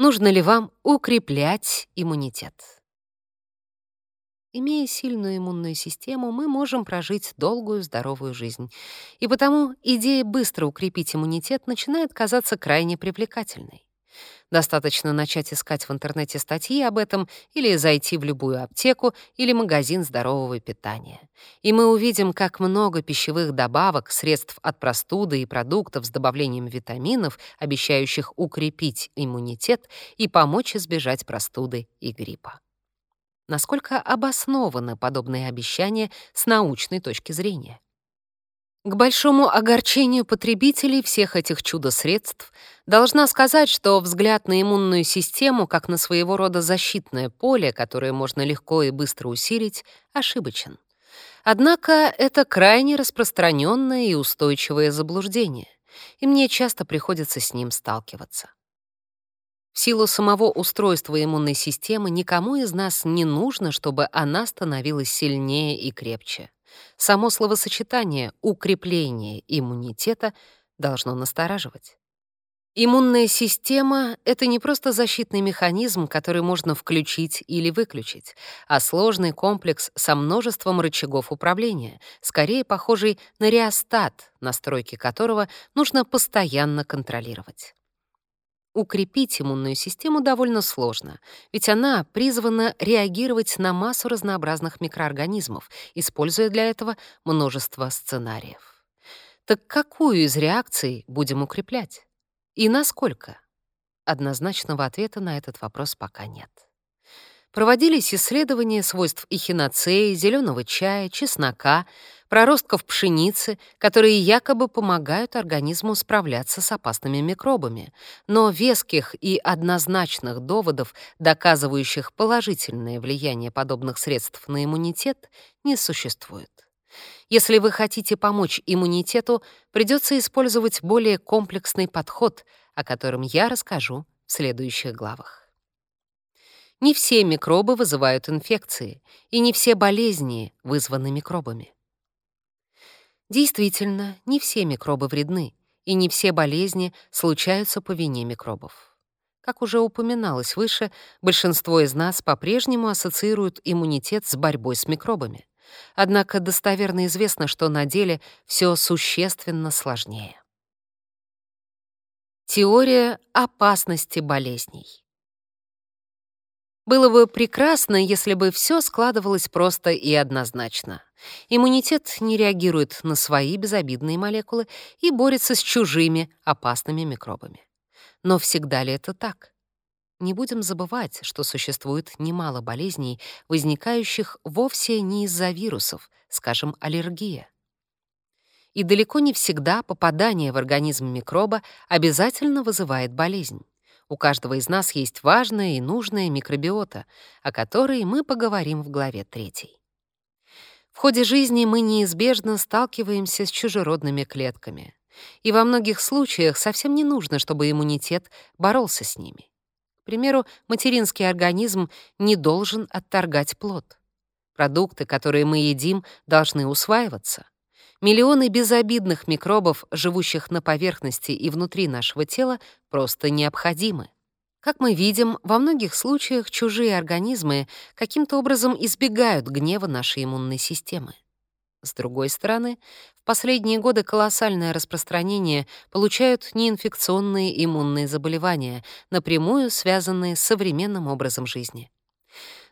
Нужно ли вам укреплять иммунитет? Имея сильную иммунную систему, мы можем прожить долгую, здоровую жизнь. И потому идея быстро укрепить иммунитет начинает казаться крайне привлекательной. Достаточно начать искать в интернете статьи об этом или зайти в любую аптеку или магазин здорового питания. И мы увидим, как много пищевых добавок, средств от простуды и продуктов с добавлением витаминов, обещающих укрепить иммунитет и помочь избежать простуды и гриппа насколько обоснованы подобные обещания с научной точки зрения. К большому огорчению потребителей всех этих чудо-средств должна сказать, что взгляд на иммунную систему как на своего рода защитное поле, которое можно легко и быстро усилить, ошибочен. Однако это крайне распространенное и устойчивое заблуждение, и мне часто приходится с ним сталкиваться. В силу самого устройства иммунной системы никому из нас не нужно, чтобы она становилась сильнее и крепче. Само словосочетание «укрепление иммунитета» должно настораживать. Иммунная система — это не просто защитный механизм, который можно включить или выключить, а сложный комплекс со множеством рычагов управления, скорее похожий на реостат, настройки которого нужно постоянно контролировать. Укрепить иммунную систему довольно сложно, ведь она призвана реагировать на массу разнообразных микроорганизмов, используя для этого множество сценариев. Так какую из реакций будем укреплять? И насколько? Однозначного ответа на этот вопрос пока нет. Проводились исследования свойств эхиноцеи, зеленого чая, чеснока, проростков пшеницы, которые якобы помогают организму справляться с опасными микробами, но веских и однозначных доводов, доказывающих положительное влияние подобных средств на иммунитет, не существует. Если вы хотите помочь иммунитету, придется использовать более комплексный подход, о котором я расскажу в следующих главах. Не все микробы вызывают инфекции, и не все болезни вызваны микробами. Действительно, не все микробы вредны, и не все болезни случаются по вине микробов. Как уже упоминалось выше, большинство из нас по-прежнему ассоциируют иммунитет с борьбой с микробами. Однако достоверно известно, что на деле все существенно сложнее. Теория опасности болезней. Было бы прекрасно, если бы все складывалось просто и однозначно. Иммунитет не реагирует на свои безобидные молекулы и борется с чужими опасными микробами. Но всегда ли это так? Не будем забывать, что существует немало болезней, возникающих вовсе не из-за вирусов, скажем, аллергия. И далеко не всегда попадание в организм микроба обязательно вызывает болезнь. У каждого из нас есть важная и нужная микробиота, о которой мы поговорим в главе 3. В ходе жизни мы неизбежно сталкиваемся с чужеродными клетками, и во многих случаях совсем не нужно, чтобы иммунитет боролся с ними. К примеру, материнский организм не должен отторгать плод. Продукты, которые мы едим, должны усваиваться — Миллионы безобидных микробов, живущих на поверхности и внутри нашего тела, просто необходимы. Как мы видим, во многих случаях чужие организмы каким-то образом избегают гнева нашей иммунной системы. С другой стороны, в последние годы колоссальное распространение получают неинфекционные иммунные заболевания, напрямую связанные с современным образом жизни.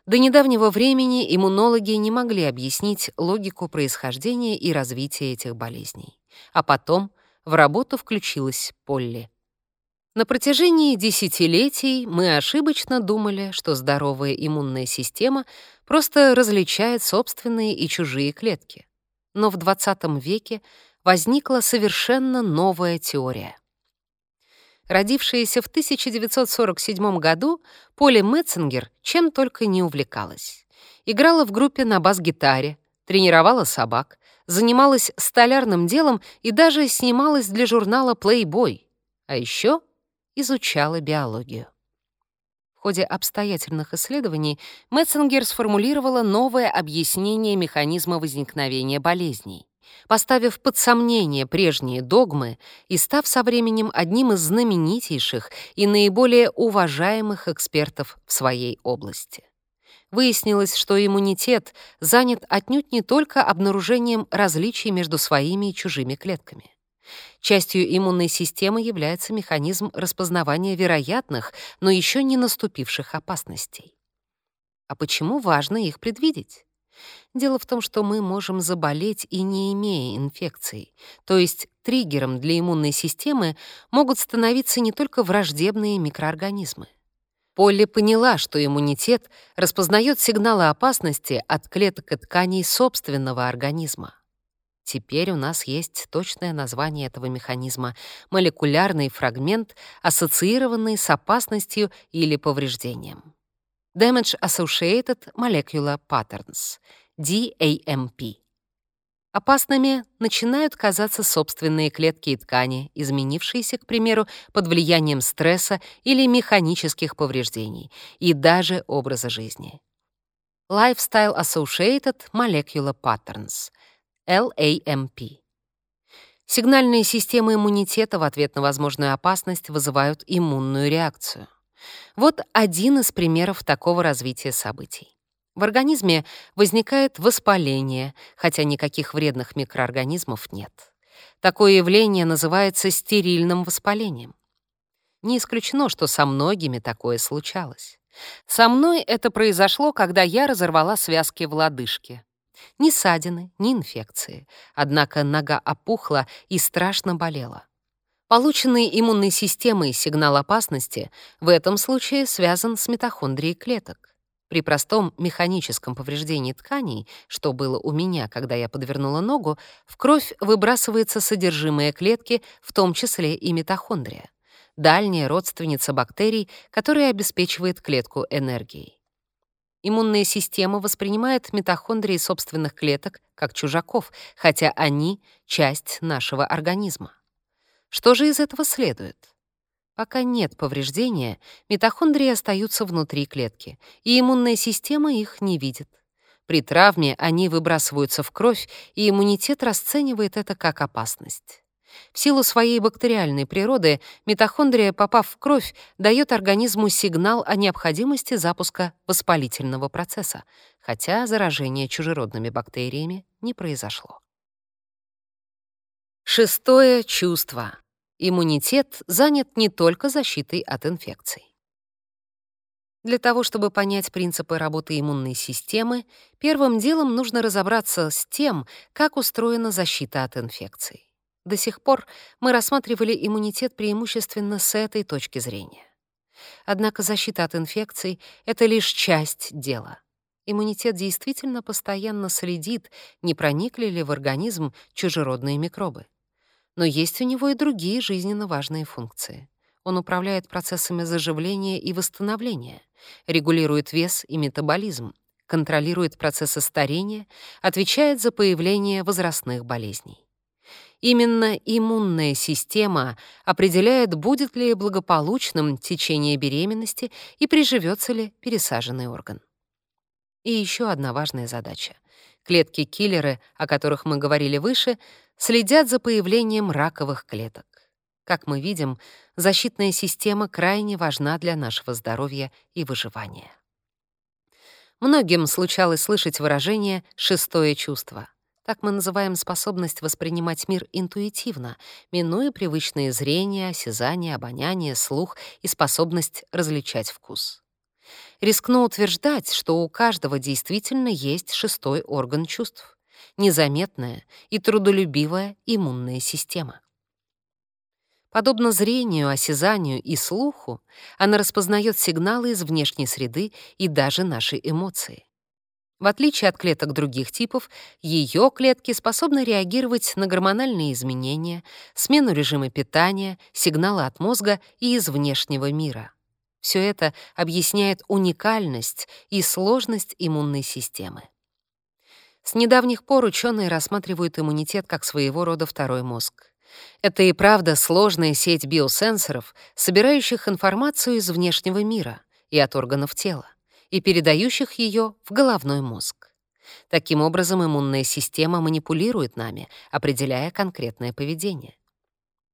До недавнего времени иммунологи не могли объяснить логику происхождения и развития этих болезней. А потом в работу включилась Полли. На протяжении десятилетий мы ошибочно думали, что здоровая иммунная система просто различает собственные и чужие клетки. Но в 20 веке возникла совершенно новая теория — Родившаяся в 1947 году, Поли Метцингер чем только не увлекалась. Играла в группе на бас-гитаре, тренировала собак, занималась столярным делом и даже снималась для журнала Playboy. А еще изучала биологию. В ходе обстоятельных исследований Метцингер сформулировала новое объяснение механизма возникновения болезней. Поставив под сомнение прежние догмы и став со временем одним из знаменитейших и наиболее уважаемых экспертов в своей области. Выяснилось, что иммунитет занят отнюдь не только обнаружением различий между своими и чужими клетками. Частью иммунной системы является механизм распознавания вероятных, но еще не наступивших опасностей. А почему важно их предвидеть? Дело в том, что мы можем заболеть и не имея инфекции, то есть триггером для иммунной системы могут становиться не только враждебные микроорганизмы. Полли поняла, что иммунитет распознает сигналы опасности от клеток и тканей собственного организма. Теперь у нас есть точное название этого механизма — молекулярный фрагмент, ассоциированный с опасностью или повреждением. Damage Associated Molecular Patterns, DAMP. Опасными начинают казаться собственные клетки и ткани, изменившиеся, к примеру, под влиянием стресса или механических повреждений, и даже образа жизни. Lifestyle Associated Molecular Patterns — LAMP. Сигнальные системы иммунитета в ответ на возможную опасность вызывают иммунную реакцию. Вот один из примеров такого развития событий. В организме возникает воспаление, хотя никаких вредных микроорганизмов нет. Такое явление называется стерильным воспалением. Не исключено, что со многими такое случалось. Со мной это произошло, когда я разорвала связки в лодыжке. Ни ссадины, ни инфекции. Однако нога опухла и страшно болела. Полученный иммунной системой сигнал опасности в этом случае связан с митохондрией клеток. При простом механическом повреждении тканей, что было у меня, когда я подвернула ногу, в кровь выбрасывается содержимое клетки, в том числе и митохондрия, дальняя родственница бактерий, которая обеспечивает клетку энергией. Иммунная система воспринимает митохондрии собственных клеток как чужаков, хотя они — часть нашего организма. Что же из этого следует? Пока нет повреждения, митохондрии остаются внутри клетки, и иммунная система их не видит. При травме они выбрасываются в кровь, и иммунитет расценивает это как опасность. В силу своей бактериальной природы митохондрия, попав в кровь, дает организму сигнал о необходимости запуска воспалительного процесса, хотя заражение чужеродными бактериями не произошло. Шестое чувство. Иммунитет занят не только защитой от инфекций. Для того, чтобы понять принципы работы иммунной системы, первым делом нужно разобраться с тем, как устроена защита от инфекций. До сих пор мы рассматривали иммунитет преимущественно с этой точки зрения. Однако защита от инфекций — это лишь часть дела. Иммунитет действительно постоянно следит, не проникли ли в организм чужеродные микробы. Но есть у него и другие жизненно важные функции. Он управляет процессами заживления и восстановления, регулирует вес и метаболизм, контролирует процессы старения, отвечает за появление возрастных болезней. Именно иммунная система определяет, будет ли благополучным течение беременности и приживется ли пересаженный орган. И еще одна важная задача. Клетки-киллеры, о которых мы говорили выше, следят за появлением раковых клеток. Как мы видим, защитная система крайне важна для нашего здоровья и выживания. Многим случалось слышать выражение «шестое чувство». Так мы называем способность воспринимать мир интуитивно, минуя привычные зрение, осязание, обоняние, слух и способность различать вкус. Рискну утверждать, что у каждого действительно есть шестой орган чувств — незаметная и трудолюбивая иммунная система. Подобно зрению, осязанию и слуху, она распознает сигналы из внешней среды и даже наши эмоции. В отличие от клеток других типов, ее клетки способны реагировать на гормональные изменения, смену режима питания, сигналы от мозга и из внешнего мира. Все это объясняет уникальность и сложность иммунной системы. С недавних пор ученые рассматривают иммунитет как своего рода второй мозг. Это и правда сложная сеть биосенсоров, собирающих информацию из внешнего мира и от органов тела и передающих ее в головной мозг. Таким образом, иммунная система манипулирует нами, определяя конкретное поведение.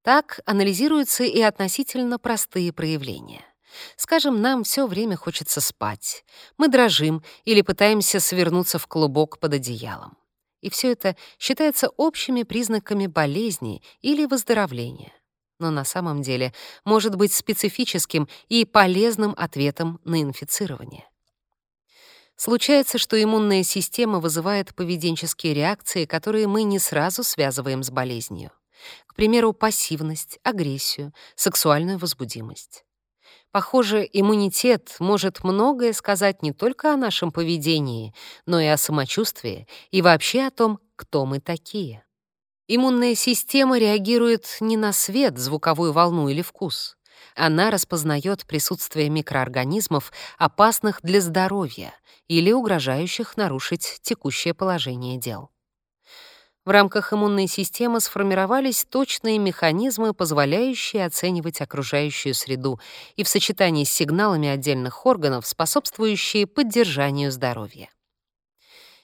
Так анализируются и относительно простые проявления. Скажем, нам все время хочется спать, мы дрожим или пытаемся свернуться в клубок под одеялом. И все это считается общими признаками болезни или выздоровления. Но на самом деле может быть специфическим и полезным ответом на инфицирование. Случается, что иммунная система вызывает поведенческие реакции, которые мы не сразу связываем с болезнью. К примеру, пассивность, агрессию, сексуальную возбудимость. Похоже, иммунитет может многое сказать не только о нашем поведении, но и о самочувствии и вообще о том, кто мы такие. Иммунная система реагирует не на свет, звуковую волну или вкус. Она распознает присутствие микроорганизмов, опасных для здоровья или угрожающих нарушить текущее положение дел. В рамках иммунной системы сформировались точные механизмы, позволяющие оценивать окружающую среду и в сочетании с сигналами отдельных органов, способствующие поддержанию здоровья.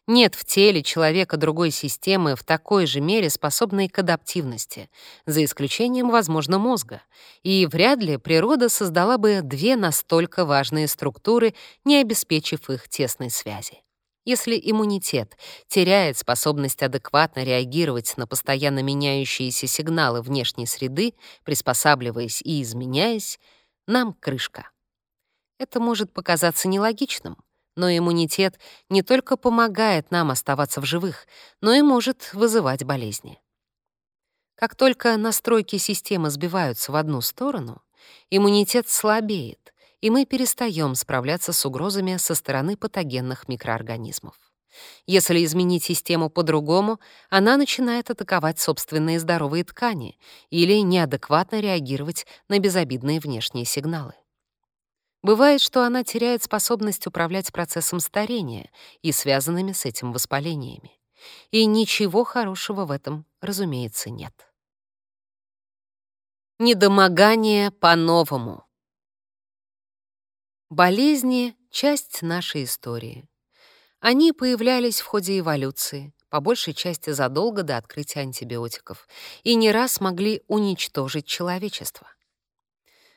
Нет в теле человека другой системы в такой же мере способной к адаптивности, за исключением, возможно, мозга, и вряд ли природа создала бы две настолько важные структуры, не обеспечив их тесной связи. Если иммунитет теряет способность адекватно реагировать на постоянно меняющиеся сигналы внешней среды, приспосабливаясь и изменяясь, нам крышка. Это может показаться нелогичным, но иммунитет не только помогает нам оставаться в живых, но и может вызывать болезни. Как только настройки системы сбиваются в одну сторону, иммунитет слабеет, и мы перестаем справляться с угрозами со стороны патогенных микроорганизмов. Если изменить систему по-другому, она начинает атаковать собственные здоровые ткани или неадекватно реагировать на безобидные внешние сигналы. Бывает, что она теряет способность управлять процессом старения и связанными с этим воспалениями. И ничего хорошего в этом, разумеется, нет. Недомогание по-новому. Болезни — часть нашей истории. Они появлялись в ходе эволюции, по большей части задолго до открытия антибиотиков, и не раз могли уничтожить человечество.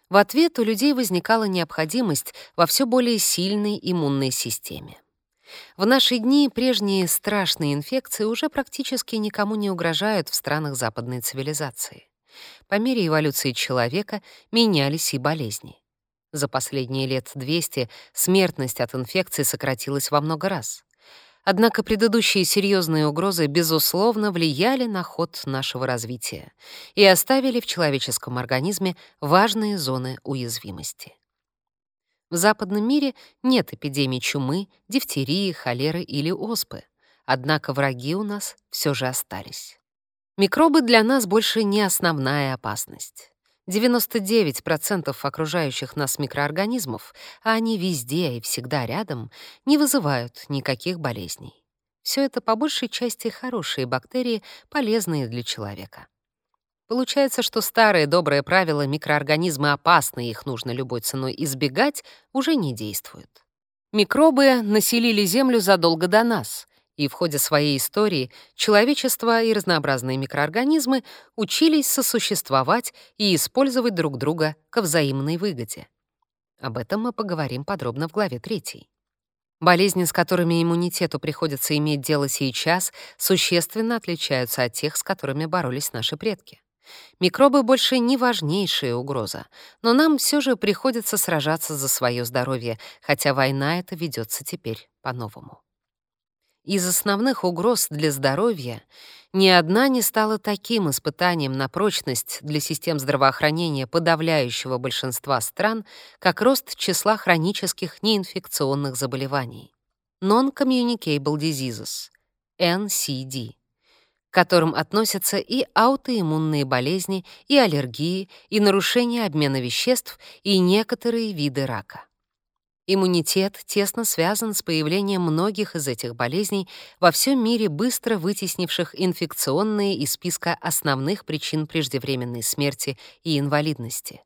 В ответ у людей возникала необходимость во все более сильной иммунной системе. В наши дни прежние страшные инфекции уже практически никому не угрожают в странах западной цивилизации. По мере эволюции человека менялись и болезни. За последние лет 200 смертность от инфекции сократилась во много раз. Однако предыдущие серьезные угрозы, безусловно, влияли на ход нашего развития и оставили в человеческом организме важные зоны уязвимости. В западном мире нет эпидемий чумы, дифтерии, холеры или оспы, однако враги у нас все же остались. Микробы для нас больше не основная опасность. 99% окружающих нас микроорганизмов, а они везде и всегда рядом, не вызывают никаких болезней. Все это по большей части хорошие бактерии, полезные для человека. Получается, что старое доброе правило «микроорганизмы опасны, их нужно любой ценой избегать» уже не действует. Микробы населили Землю задолго до нас, и в ходе своей истории человечество и разнообразные микроорганизмы учились сосуществовать и использовать друг друга ко взаимной выгоде. Об этом мы поговорим подробно в главе 3. Болезни, с которыми иммунитету приходится иметь дело сейчас, существенно отличаются от тех, с которыми боролись наши предки. Микробы больше не важнейшая угроза, но нам все же приходится сражаться за свое здоровье, хотя война эта ведется теперь по-новому. Из основных угроз для здоровья ни одна не стала таким испытанием на прочность для систем здравоохранения подавляющего большинства стран, как рост числа хронических неинфекционных заболеваний Non-Communicable Diseases, NCD, к которым относятся и аутоиммунные болезни, и аллергии, и нарушение обмена веществ, и некоторые виды рака. Иммунитет тесно связан с появлением многих из этих болезней во всем мире, быстро вытеснивших инфекционные из списка основных причин преждевременной смерти и инвалидности.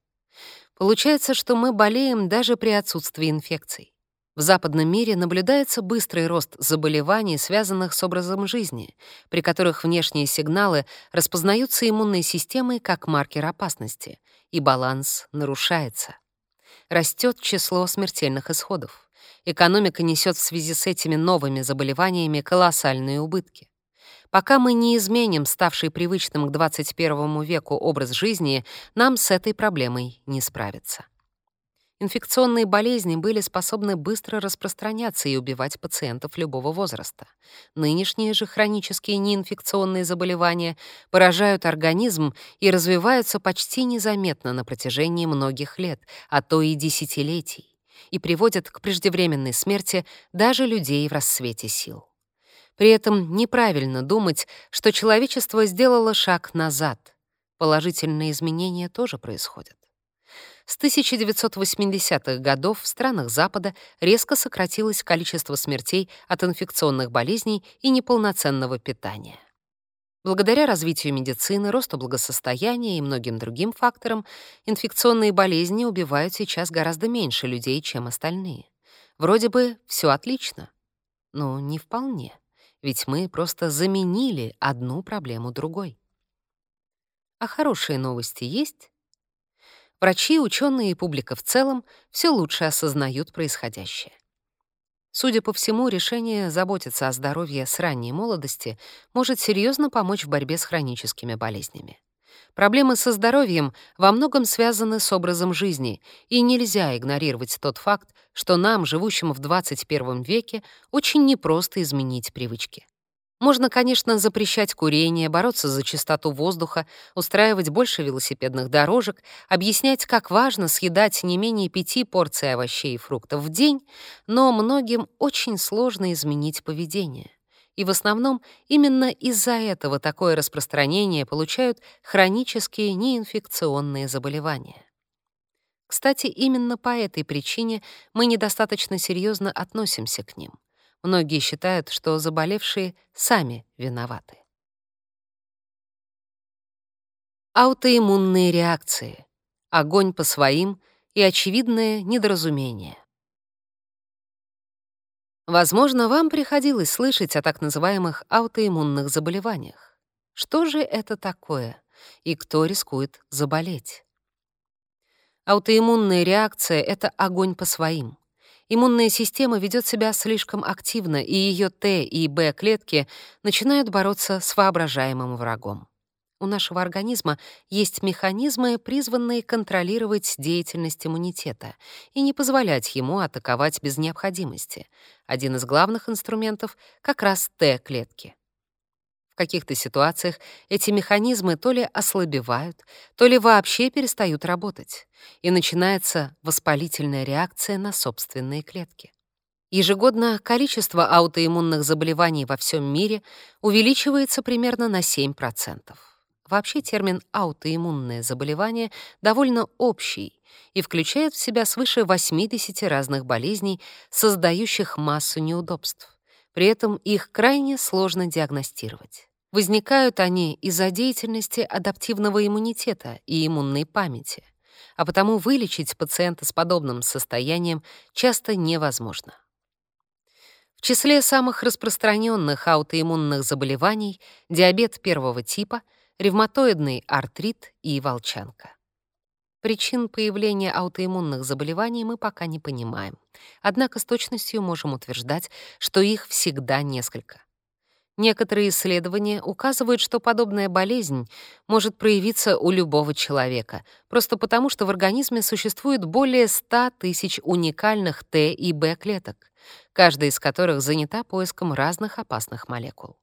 Получается, что мы болеем даже при отсутствии инфекций. В западном мире наблюдается быстрый рост заболеваний, связанных с образом жизни, при которых внешние сигналы распознаются иммунной системой как маркер опасности, и баланс нарушается. Растет число смертельных исходов. Экономика несет в связи с этими новыми заболеваниями колоссальные убытки. Пока мы не изменим ставший привычным к 21 веку образ жизни, нам с этой проблемой не справиться. Инфекционные болезни были способны быстро распространяться и убивать пациентов любого возраста. Нынешние же хронические неинфекционные заболевания поражают организм и развиваются почти незаметно на протяжении многих лет, а то и десятилетий, и приводят к преждевременной смерти даже людей в рассвете сил. При этом неправильно думать, что человечество сделало шаг назад. Положительные изменения тоже происходят. С 1980-х годов в странах Запада резко сократилось количество смертей от инфекционных болезней и неполноценного питания. Благодаря развитию медицины, росту благосостояния и многим другим факторам, инфекционные болезни убивают сейчас гораздо меньше людей, чем остальные. Вроде бы все отлично, но не вполне, ведь мы просто заменили одну проблему другой. А хорошие новости есть? Врачи, ученые и публика в целом все лучше осознают происходящее. Судя по всему, решение заботиться о здоровье с ранней молодости может серьезно помочь в борьбе с хроническими болезнями. Проблемы со здоровьем во многом связаны с образом жизни, и нельзя игнорировать тот факт, что нам, живущим в 21 веке, очень непросто изменить привычки. Можно, конечно, запрещать курение, бороться за чистоту воздуха, устраивать больше велосипедных дорожек, объяснять, как важно съедать не менее пяти порций овощей и фруктов в день, но многим очень сложно изменить поведение. И в основном именно из-за этого такое распространение получают хронические неинфекционные заболевания. Кстати, именно по этой причине мы недостаточно серьезно относимся к ним. Многие считают, что заболевшие сами виноваты. Аутоиммунные реакции. Огонь по своим и очевидное недоразумение. Возможно, вам приходилось слышать о так называемых аутоиммунных заболеваниях. Что же это такое и кто рискует заболеть? Аутоиммунная реакция — это огонь по своим иммунная система ведет себя слишком активно, и ее Т и Б клетки начинают бороться с воображаемым врагом. У нашего организма есть механизмы, призванные контролировать деятельность иммунитета и не позволять ему атаковать без необходимости. Один из главных инструментов — как раз Т-клетки. В каких-то ситуациях эти механизмы то ли ослабевают, то ли вообще перестают работать, и начинается воспалительная реакция на собственные клетки. Ежегодно количество аутоиммунных заболеваний во всем мире увеличивается примерно на 7%. Вообще термин «аутоиммунное заболевание» довольно общий и включает в себя свыше 80 разных болезней, создающих массу неудобств. При этом их крайне сложно диагностировать. Возникают они из-за деятельности адаптивного иммунитета и иммунной памяти, а потому вылечить пациента с подобным состоянием часто невозможно. В числе самых распространенных аутоиммунных заболеваний диабет первого типа, ревматоидный артрит и волчанка. Причин появления аутоиммунных заболеваний мы пока не понимаем. Однако с точностью можем утверждать, что их всегда несколько. Некоторые исследования указывают, что подобная болезнь может проявиться у любого человека, просто потому что в организме существует более 100 тысяч уникальных Т и Б клеток, каждая из которых занята поиском разных опасных молекул.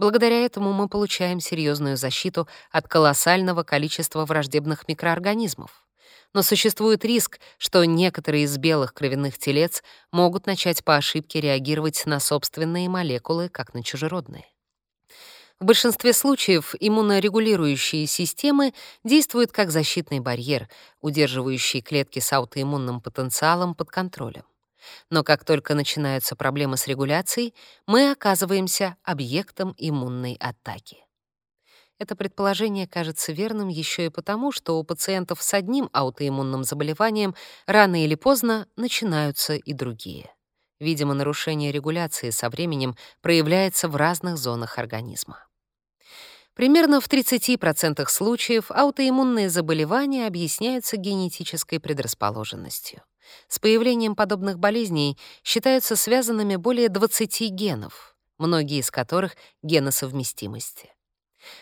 Благодаря этому мы получаем серьезную защиту от колоссального количества враждебных микроорганизмов. Но существует риск, что некоторые из белых кровяных телец могут начать по ошибке реагировать на собственные молекулы, как на чужеродные. В большинстве случаев иммунорегулирующие системы действуют как защитный барьер, удерживающий клетки с аутоиммунным потенциалом под контролем. Но как только начинаются проблемы с регуляцией, мы оказываемся объектом иммунной атаки. Это предположение кажется верным еще и потому, что у пациентов с одним аутоиммунным заболеванием рано или поздно начинаются и другие. Видимо, нарушение регуляции со временем проявляется в разных зонах организма. Примерно в 30% случаев аутоиммунные заболевания объясняются генетической предрасположенностью. С появлением подобных болезней считаются связанными более 20 генов, многие из которых — геносовместимости.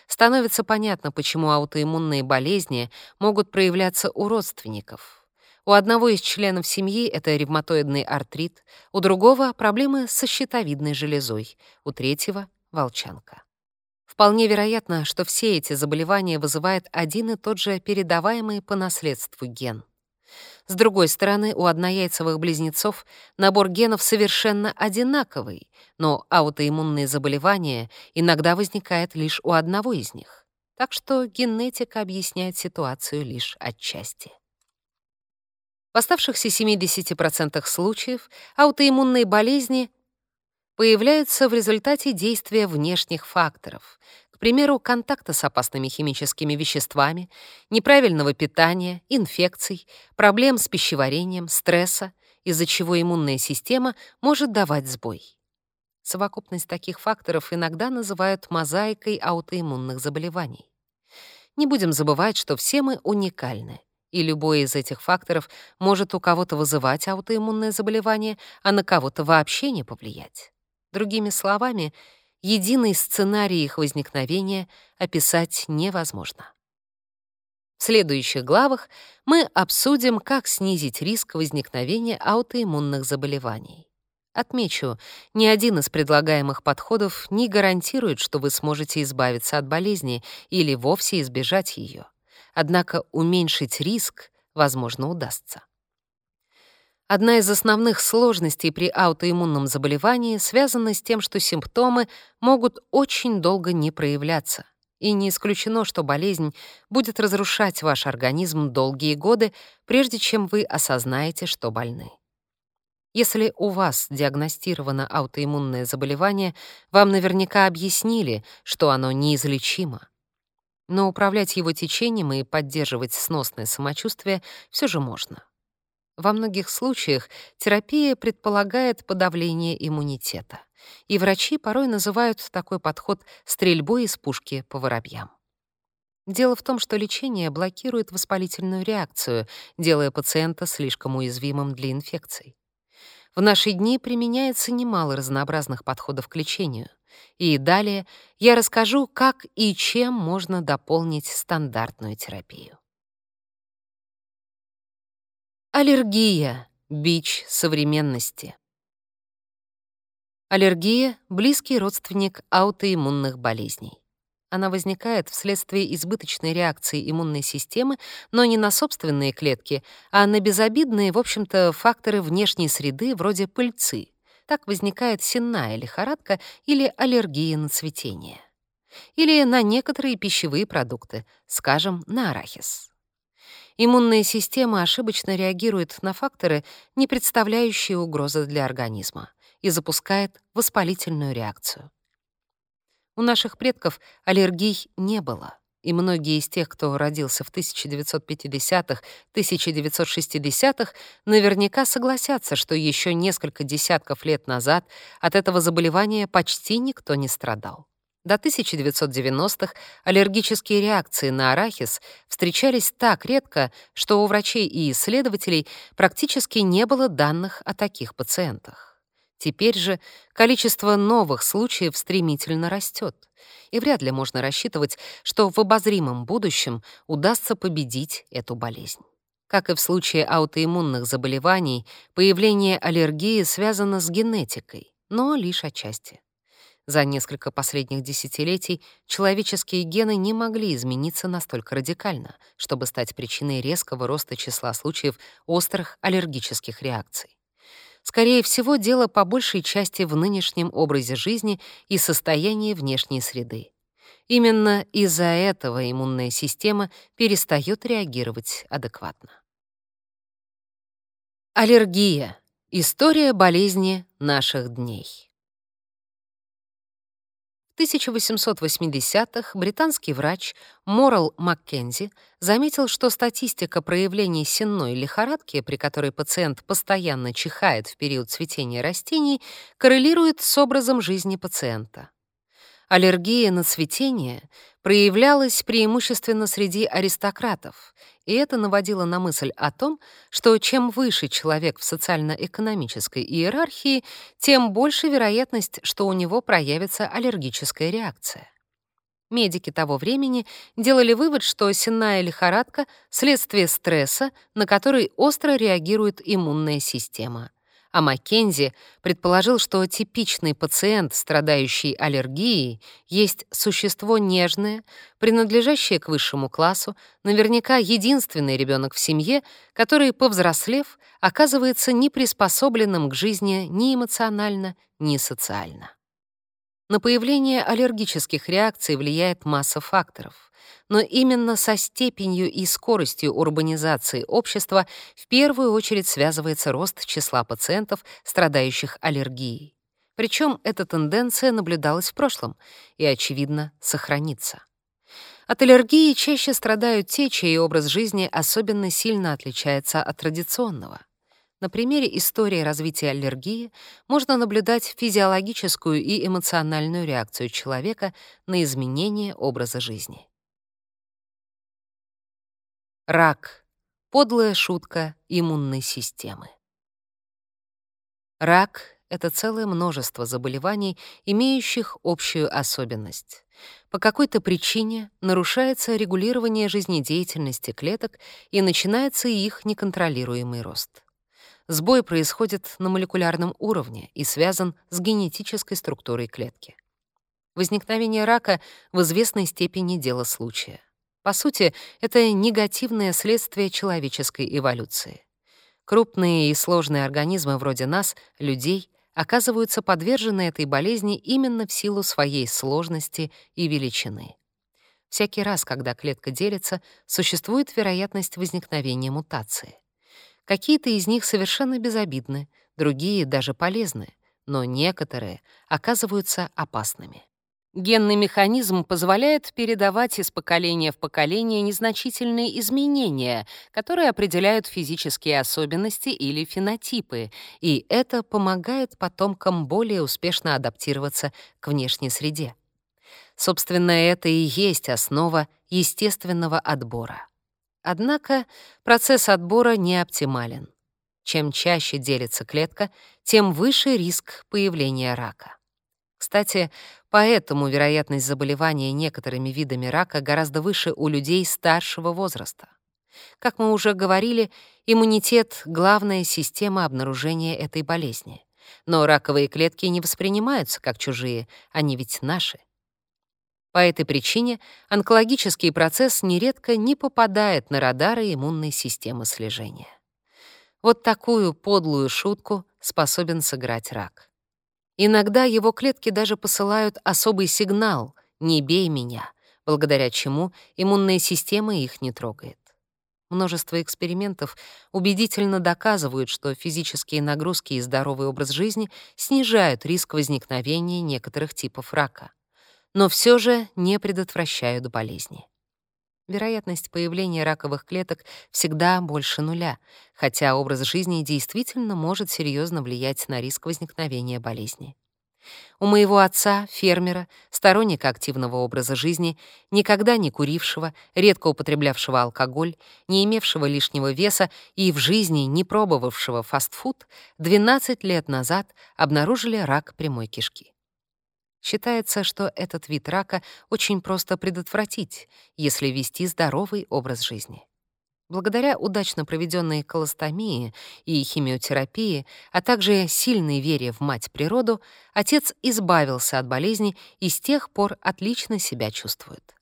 Становится понятно, почему аутоиммунные болезни могут проявляться у родственников. У одного из членов семьи это ревматоидный артрит, у другого — проблемы со щитовидной железой, у третьего — волчанка. Вполне вероятно, что все эти заболевания вызывает один и тот же передаваемый по наследству ген. С другой стороны, у однояйцевых близнецов набор генов совершенно одинаковый, но аутоиммунные заболевания иногда возникают лишь у одного из них. Так что генетика объясняет ситуацию лишь отчасти. В оставшихся 70% случаев аутоиммунные болезни появляются в результате действия внешних факторов, примеру, контакта с опасными химическими веществами, неправильного питания, инфекций, проблем с пищеварением, стресса, из-за чего иммунная система может давать сбой. Совокупность таких факторов иногда называют мозаикой аутоиммунных заболеваний. Не будем забывать, что все мы уникальны, и любой из этих факторов может у кого-то вызывать аутоиммунное заболевание, а на кого-то вообще не повлиять. Другими словами, единый сценарий их возникновения описать невозможно. В следующих главах мы обсудим, как снизить риск возникновения аутоиммунных заболеваний. Отмечу, ни один из предлагаемых подходов не гарантирует, что вы сможете избавиться от болезни или вовсе избежать ее. Однако уменьшить риск, возможно, удастся. Одна из основных сложностей при аутоиммунном заболевании связана с тем, что симптомы могут очень долго не проявляться. И не исключено, что болезнь будет разрушать ваш организм долгие годы, прежде чем вы осознаете, что больны. Если у вас диагностировано аутоиммунное заболевание, вам наверняка объяснили, что оно неизлечимо. Но управлять его течением и поддерживать сносное самочувствие все же можно. Во многих случаях терапия предполагает подавление иммунитета, и врачи порой называют такой подход стрельбой из пушки по воробьям. Дело в том, что лечение блокирует воспалительную реакцию, делая пациента слишком уязвимым для инфекций. В наши дни применяется немало разнообразных подходов к лечению. И далее я расскажу, как и чем можно дополнить стандартную терапию. Аллергия — бич современности. Аллергия — близкий родственник аутоиммунных болезней. Она возникает вследствие избыточной реакции иммунной системы, но не на собственные клетки, а на безобидные, в общем-то, факторы внешней среды вроде пыльцы. Так возникает сенная лихорадка или аллергия на цветение. Или на некоторые пищевые продукты, скажем, на арахис. Иммунная система ошибочно реагирует на факторы, не представляющие угрозы для организма, и запускает воспалительную реакцию. У наших предков аллергий не было, и многие из тех, кто родился в 1950-х, 1960-х, наверняка согласятся, что еще несколько десятков лет назад от этого заболевания почти никто не страдал. До 1990-х аллергические реакции на арахис встречались так редко, что у врачей и исследователей практически не было данных о таких пациентах. Теперь же количество новых случаев стремительно растет, и вряд ли можно рассчитывать, что в обозримом будущем удастся победить эту болезнь. Как и в случае аутоиммунных заболеваний, появление аллергии связано с генетикой, но лишь отчасти. За несколько последних десятилетий человеческие гены не могли измениться настолько радикально, чтобы стать причиной резкого роста числа случаев острых аллергических реакций. Скорее всего, дело по большей части в нынешнем образе жизни и состоянии внешней среды. Именно из-за этого иммунная система перестает реагировать адекватно. Аллергия. История болезни наших дней. 1880-х британский врач Морал Маккензи заметил, что статистика проявлений сенной лихорадки, при которой пациент постоянно чихает в период цветения растений, коррелирует с образом жизни пациента. Аллергия на цветение проявлялась преимущественно среди аристократов, и это наводило на мысль о том, что чем выше человек в социально-экономической иерархии, тем больше вероятность, что у него проявится аллергическая реакция. Медики того времени делали вывод, что сенная лихорадка — следствие стресса, на который остро реагирует иммунная система — а Маккензи предположил, что типичный пациент, страдающий аллергией, есть существо нежное, принадлежащее к высшему классу, наверняка единственный ребенок в семье, который, повзрослев, оказывается неприспособленным к жизни ни эмоционально, ни социально. На появление аллергических реакций влияет масса факторов но именно со степенью и скоростью урбанизации общества в первую очередь связывается рост числа пациентов, страдающих аллергией. Причем эта тенденция наблюдалась в прошлом и, очевидно, сохранится. От аллергии чаще страдают те, чей образ жизни особенно сильно отличается от традиционного. На примере истории развития аллергии можно наблюдать физиологическую и эмоциональную реакцию человека на изменение образа жизни. Рак. Подлая шутка иммунной системы. Рак — это целое множество заболеваний, имеющих общую особенность. По какой-то причине нарушается регулирование жизнедеятельности клеток и начинается их неконтролируемый рост. Сбой происходит на молекулярном уровне и связан с генетической структурой клетки. Возникновение рака в известной степени дело случая. По сути, это негативное следствие человеческой эволюции. Крупные и сложные организмы вроде нас, людей, оказываются подвержены этой болезни именно в силу своей сложности и величины. Всякий раз, когда клетка делится, существует вероятность возникновения мутации. Какие-то из них совершенно безобидны, другие даже полезны, но некоторые оказываются опасными. Генный механизм позволяет передавать из поколения в поколение незначительные изменения, которые определяют физические особенности или фенотипы, и это помогает потомкам более успешно адаптироваться к внешней среде. Собственно, это и есть основа естественного отбора. Однако процесс отбора не оптимален. Чем чаще делится клетка, тем выше риск появления рака. Кстати, поэтому вероятность заболевания некоторыми видами рака гораздо выше у людей старшего возраста. Как мы уже говорили, иммунитет — главная система обнаружения этой болезни. Но раковые клетки не воспринимаются как чужие, они ведь наши. По этой причине онкологический процесс нередко не попадает на радары иммунной системы слежения. Вот такую подлую шутку способен сыграть рак. Иногда его клетки даже посылают особый сигнал «не бей меня», благодаря чему иммунная система их не трогает. Множество экспериментов убедительно доказывают, что физические нагрузки и здоровый образ жизни снижают риск возникновения некоторых типов рака, но все же не предотвращают болезни. Вероятность появления раковых клеток всегда больше нуля, хотя образ жизни действительно может серьезно влиять на риск возникновения болезни. У моего отца, фермера, сторонника активного образа жизни, никогда не курившего, редко употреблявшего алкоголь, не имевшего лишнего веса и в жизни не пробовавшего фастфуд, 12 лет назад обнаружили рак прямой кишки. Считается, что этот вид рака очень просто предотвратить, если вести здоровый образ жизни. Благодаря удачно проведенной колостомии и химиотерапии, а также сильной вере в мать природу, отец избавился от болезни и с тех пор отлично себя чувствует.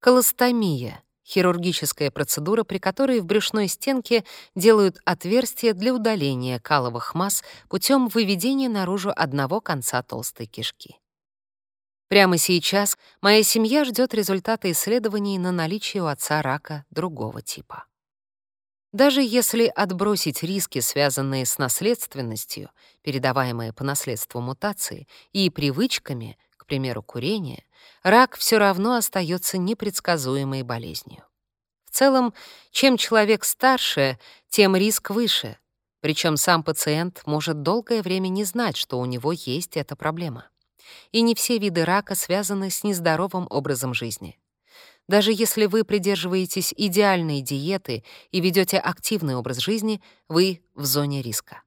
Колостомия — хирургическая процедура, при которой в брюшной стенке делают отверстие для удаления каловых масс путем выведения наружу одного конца толстой кишки. Прямо сейчас моя семья ждет результата исследований на наличие у отца рака другого типа. Даже если отбросить риски, связанные с наследственностью, передаваемые по наследству мутации, и привычками, к примеру, курение, рак все равно остается непредсказуемой болезнью. В целом, чем человек старше, тем риск выше, причем сам пациент может долгое время не знать, что у него есть эта проблема. И не все виды рака связаны с нездоровым образом жизни. Даже если вы придерживаетесь идеальной диеты и ведете активный образ жизни, вы в зоне риска.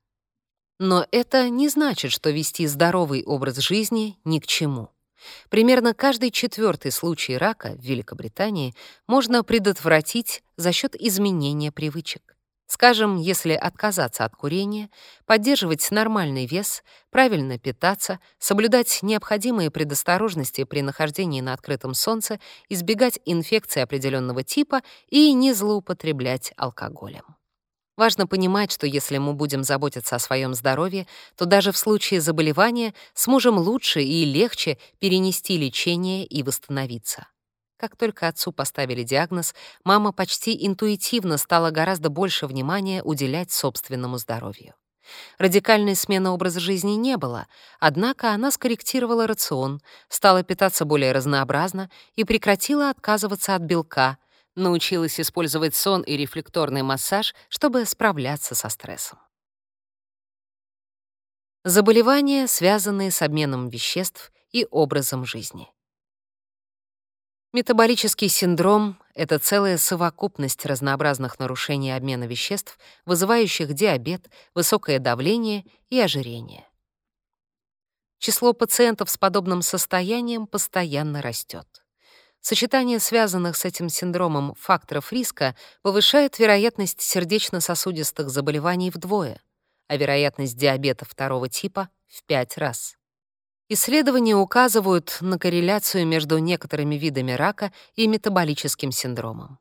Но это не значит, что вести здоровый образ жизни ни к чему. Примерно каждый четвертый случай рака в Великобритании можно предотвратить за счет изменения привычек. Скажем, если отказаться от курения, поддерживать нормальный вес, правильно питаться, соблюдать необходимые предосторожности при нахождении на открытом солнце, избегать инфекций определенного типа и не злоупотреблять алкоголем. Важно понимать, что если мы будем заботиться о своем здоровье, то даже в случае заболевания сможем лучше и легче перенести лечение и восстановиться. Как только отцу поставили диагноз, мама почти интуитивно стала гораздо больше внимания уделять собственному здоровью. Радикальной смены образа жизни не было, однако она скорректировала рацион, стала питаться более разнообразно и прекратила отказываться от белка, научилась использовать сон и рефлекторный массаж, чтобы справляться со стрессом. Заболевания, связанные с обменом веществ и образом жизни. Метаболический синдром — это целая совокупность разнообразных нарушений обмена веществ, вызывающих диабет, высокое давление и ожирение. Число пациентов с подобным состоянием постоянно растет. Сочетание связанных с этим синдромом факторов риска повышает вероятность сердечно-сосудистых заболеваний вдвое, а вероятность диабета второго типа — в пять раз. Исследования указывают на корреляцию между некоторыми видами рака и метаболическим синдромом.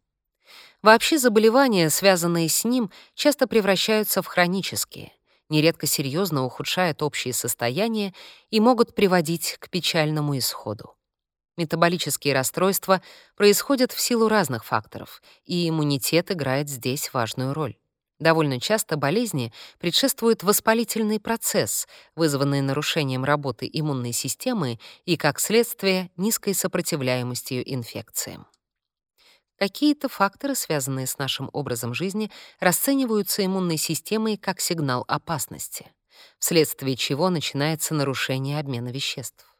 Вообще заболевания, связанные с ним, часто превращаются в хронические, нередко серьезно ухудшают общее состояние и могут приводить к печальному исходу. Метаболические расстройства происходят в силу разных факторов, и иммунитет играет здесь важную роль. Довольно часто болезни предшествует воспалительный процесс, вызванный нарушением работы иммунной системы и, как следствие, низкой сопротивляемостью инфекциям. Какие-то факторы, связанные с нашим образом жизни, расцениваются иммунной системой как сигнал опасности, вследствие чего начинается нарушение обмена веществ.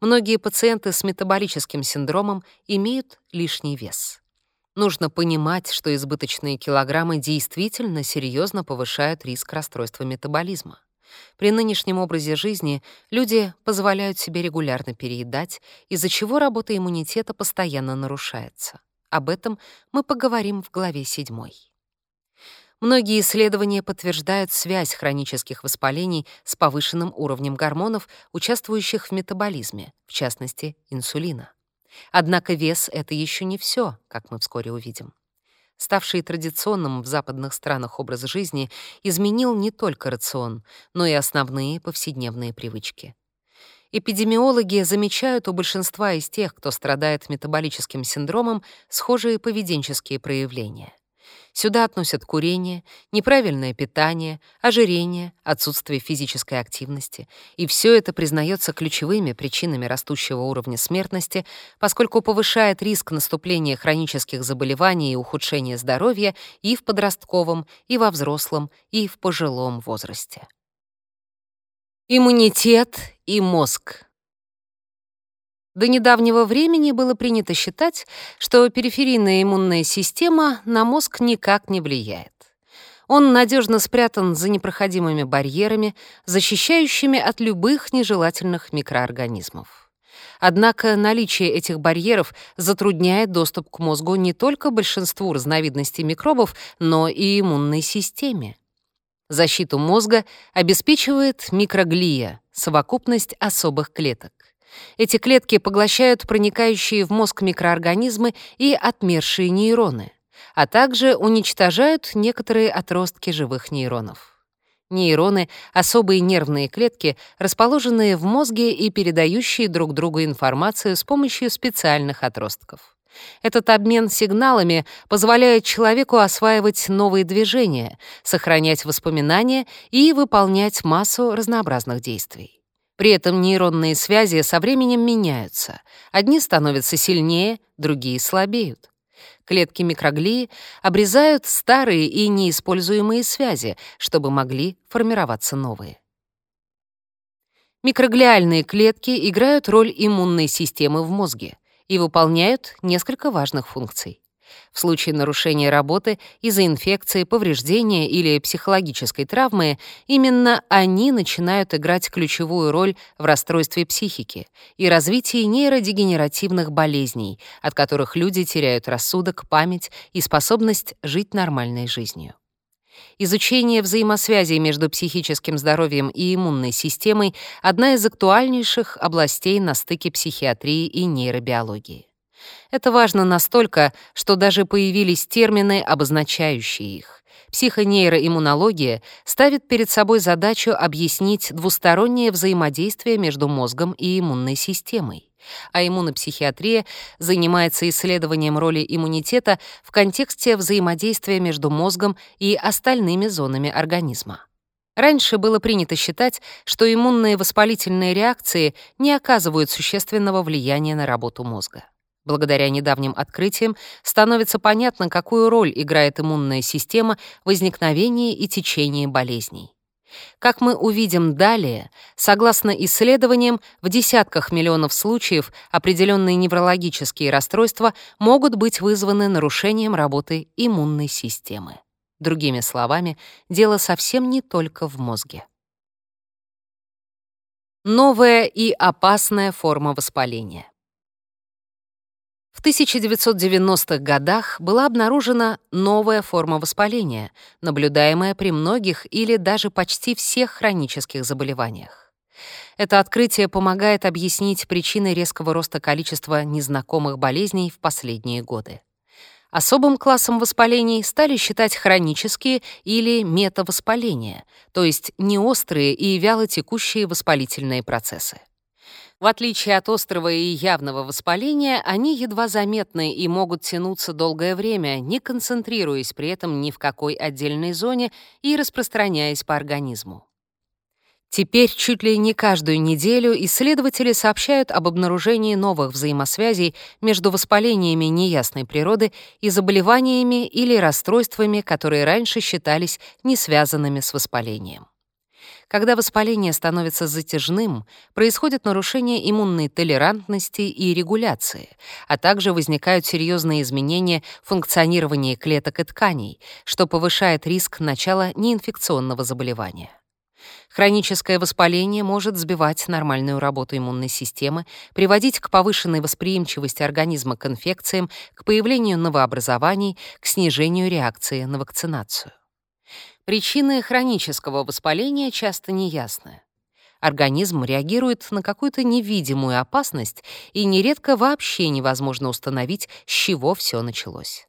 Многие пациенты с метаболическим синдромом имеют лишний вес. Нужно понимать, что избыточные килограммы действительно серьезно повышают риск расстройства метаболизма. При нынешнем образе жизни люди позволяют себе регулярно переедать, из-за чего работа иммунитета постоянно нарушается. Об этом мы поговорим в главе 7. Многие исследования подтверждают связь хронических воспалений с повышенным уровнем гормонов, участвующих в метаболизме, в частности, инсулина. Однако вес — это еще не все, как мы вскоре увидим. Ставший традиционным в западных странах образ жизни изменил не только рацион, но и основные повседневные привычки. Эпидемиологи замечают у большинства из тех, кто страдает метаболическим синдромом, схожие поведенческие проявления — Сюда относят курение, неправильное питание, ожирение, отсутствие физической активности. И все это признается ключевыми причинами растущего уровня смертности, поскольку повышает риск наступления хронических заболеваний и ухудшения здоровья и в подростковом, и во взрослом, и в пожилом возрасте. Иммунитет и мозг. До недавнего времени было принято считать, что периферийная иммунная система на мозг никак не влияет. Он надежно спрятан за непроходимыми барьерами, защищающими от любых нежелательных микроорганизмов. Однако наличие этих барьеров затрудняет доступ к мозгу не только большинству разновидностей микробов, но и иммунной системе. Защиту мозга обеспечивает микроглия — совокупность особых клеток. Эти клетки поглощают проникающие в мозг микроорганизмы и отмершие нейроны, а также уничтожают некоторые отростки живых нейронов. Нейроны — особые нервные клетки, расположенные в мозге и передающие друг другу информацию с помощью специальных отростков. Этот обмен сигналами позволяет человеку осваивать новые движения, сохранять воспоминания и выполнять массу разнообразных действий. При этом нейронные связи со временем меняются. Одни становятся сильнее, другие слабеют. Клетки микроглии обрезают старые и неиспользуемые связи, чтобы могли формироваться новые. Микроглиальные клетки играют роль иммунной системы в мозге и выполняют несколько важных функций. В случае нарушения работы из-за инфекции, повреждения или психологической травмы именно они начинают играть ключевую роль в расстройстве психики и развитии нейродегенеративных болезней, от которых люди теряют рассудок, память и способность жить нормальной жизнью. Изучение взаимосвязей между психическим здоровьем и иммунной системой — одна из актуальнейших областей на стыке психиатрии и нейробиологии. Это важно настолько, что даже появились термины, обозначающие их. Психонейроиммунология ставит перед собой задачу объяснить двустороннее взаимодействие между мозгом и иммунной системой. А иммунопсихиатрия занимается исследованием роли иммунитета в контексте взаимодействия между мозгом и остальными зонами организма. Раньше было принято считать, что иммунные воспалительные реакции не оказывают существенного влияния на работу мозга. Благодаря недавним открытиям становится понятно, какую роль играет иммунная система в возникновении и течении болезней. Как мы увидим далее, согласно исследованиям, в десятках миллионов случаев определенные неврологические расстройства могут быть вызваны нарушением работы иммунной системы. Другими словами, дело совсем не только в мозге. Новая и опасная форма воспаления. В 1990-х годах была обнаружена новая форма воспаления, наблюдаемая при многих или даже почти всех хронических заболеваниях. Это открытие помогает объяснить причины резкого роста количества незнакомых болезней в последние годы. Особым классом воспалений стали считать хронические или метавоспаления, то есть неострые и вялотекущие воспалительные процессы. В отличие от острого и явного воспаления, они едва заметны и могут тянуться долгое время, не концентрируясь при этом ни в какой отдельной зоне и распространяясь по организму. Теперь чуть ли не каждую неделю исследователи сообщают об обнаружении новых взаимосвязей между воспалениями неясной природы и заболеваниями или расстройствами, которые раньше считались не связанными с воспалением. Когда воспаление становится затяжным, происходит нарушение иммунной толерантности и регуляции, а также возникают серьезные изменения в функционировании клеток и тканей, что повышает риск начала неинфекционного заболевания. Хроническое воспаление может сбивать нормальную работу иммунной системы, приводить к повышенной восприимчивости организма к инфекциям, к появлению новообразований, к снижению реакции на вакцинацию. Причины хронического воспаления часто неясны. Организм реагирует на какую-то невидимую опасность, и нередко вообще невозможно установить, с чего все началось.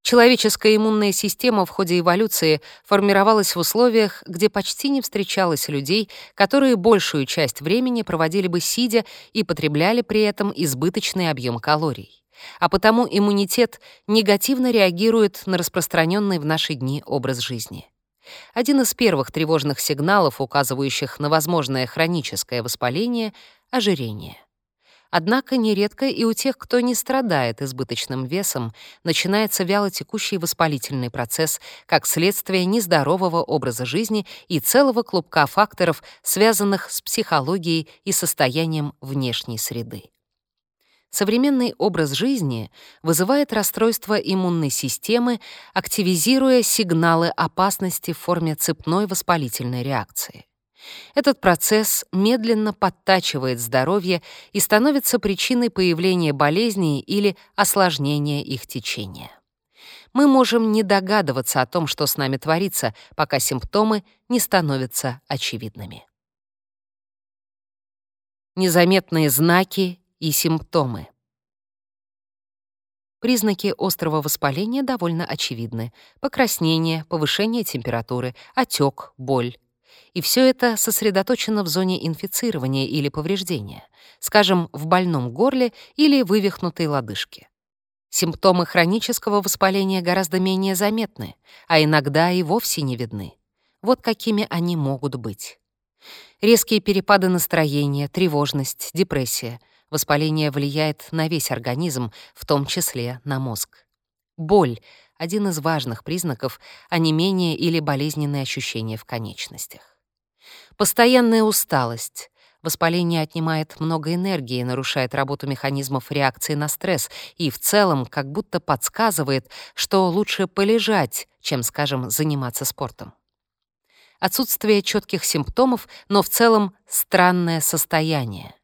Человеческая иммунная система в ходе эволюции формировалась в условиях, где почти не встречалось людей, которые большую часть времени проводили бы сидя и потребляли при этом избыточный объем калорий. А потому иммунитет негативно реагирует на распространенный в наши дни образ жизни. Один из первых тревожных сигналов, указывающих на возможное хроническое воспаление — ожирение. Однако нередко и у тех, кто не страдает избыточным весом, начинается вялотекущий воспалительный процесс как следствие нездорового образа жизни и целого клубка факторов, связанных с психологией и состоянием внешней среды. Современный образ жизни вызывает расстройство иммунной системы, активизируя сигналы опасности в форме цепной воспалительной реакции. Этот процесс медленно подтачивает здоровье и становится причиной появления болезней или осложнения их течения. Мы можем не догадываться о том, что с нами творится, пока симптомы не становятся очевидными. Незаметные знаки и симптомы. Признаки острого воспаления довольно очевидны. Покраснение, повышение температуры, отек, боль. И все это сосредоточено в зоне инфицирования или повреждения, скажем, в больном горле или вывихнутой лодыжке. Симптомы хронического воспаления гораздо менее заметны, а иногда и вовсе не видны. Вот какими они могут быть. Резкие перепады настроения, тревожность, депрессия. Воспаление влияет на весь организм, в том числе на мозг. Боль — один из важных признаков онемения или болезненные ощущения в конечностях. Постоянная усталость. Воспаление отнимает много энергии, нарушает работу механизмов реакции на стресс и в целом как будто подсказывает, что лучше полежать, чем, скажем, заниматься спортом. Отсутствие четких симптомов, но в целом странное состояние.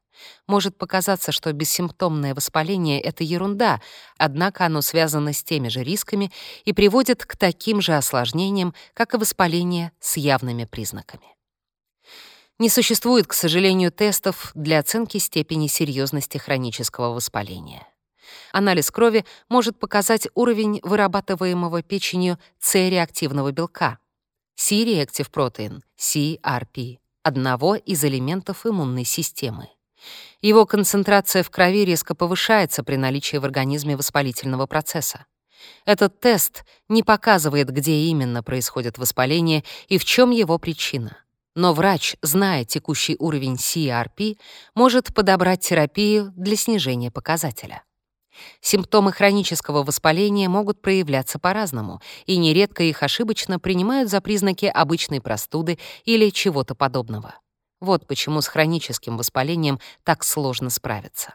Может показаться, что бессимптомное воспаление — это ерунда, однако оно связано с теми же рисками и приводит к таким же осложнениям, как и воспаление с явными признаками. Не существует, к сожалению, тестов для оценки степени серьезности хронического воспаления. Анализ крови может показать уровень вырабатываемого печенью С-реактивного белка, C-reactive protein, CRP, одного из элементов иммунной системы. Его концентрация в крови резко повышается при наличии в организме воспалительного процесса. Этот тест не показывает, где именно происходит воспаление и в чем его причина. Но врач, зная текущий уровень CRP, может подобрать терапию для снижения показателя. Симптомы хронического воспаления могут проявляться по-разному, и нередко их ошибочно принимают за признаки обычной простуды или чего-то подобного. Вот почему с хроническим воспалением так сложно справиться.